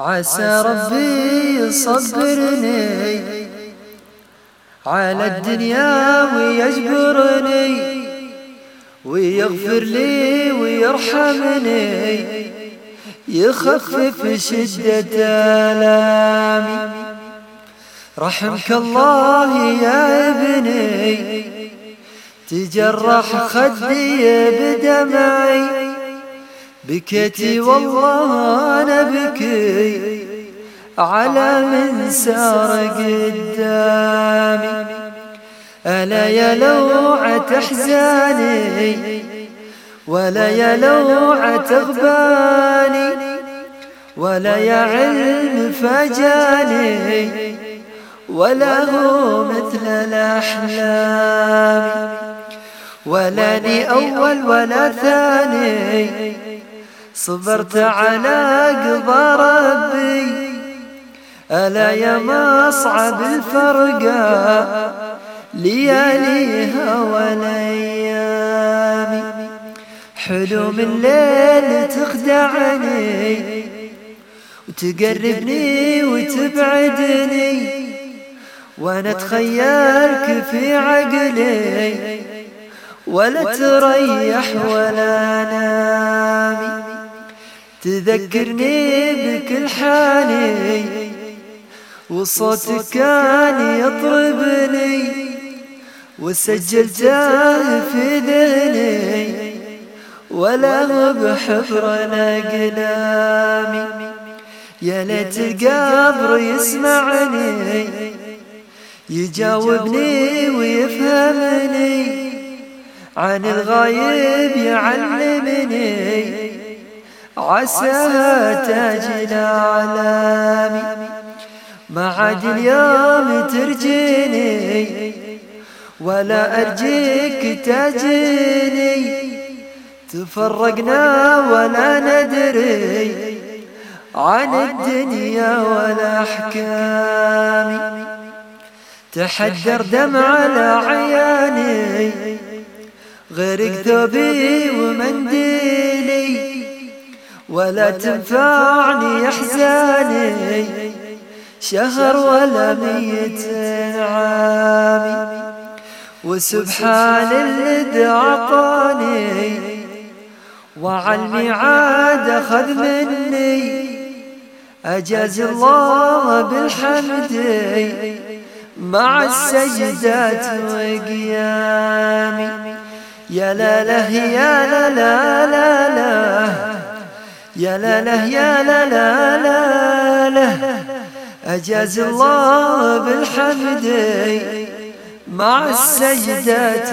عسى ربي يصبرني على الدنيا ويجبرني ويغفر لي ويرحمني يخفف شدة آلامي. رحمك الله يا ابني تجرح خدي بدمعي. بكيتي والله أنا بكي على من سار قدامي. ألا يا لوعة أحزاني ولا يا لوعة أغباني ولا يا علم فجاني ولا هو مثل الأحلام. ولا لي أول ولا ثاني صبرت على قضى ربي. ألا يا مصعب الفرقة؟ لياليها والأيام حلو من الليل تخدعني وتقربني وتبعدني. وأنا اتخيلك في عقلي ولا تريح ولا نامي تذكرني بكل حالي وصوتك كان يطربني وسجلته في ذهني ولا بحفر الأقلام يا ليت القبر يسمعني يجاوبني ويفهمني عن الغايب يعلمني. عساها تاج الأعلام ما عاد اليوم ترجيني ولا أرجيك تاجيني تفرقنا ولا ندري عن الدنيا ولا أحكام تحدر دمع العياني غيرك ثوبي ومنديلي ولا تنفعني احزاني شهر ولا مية عامي. وسبحان الذي أعطاني. وعلمي عاد أخذ مني. اجاز الله بالحمد. مع السجدات وقيامي. يا لا له يا لا لا لا لا يا لا له يا لا لا لا لا أجاز الله بالحمد مع السجدات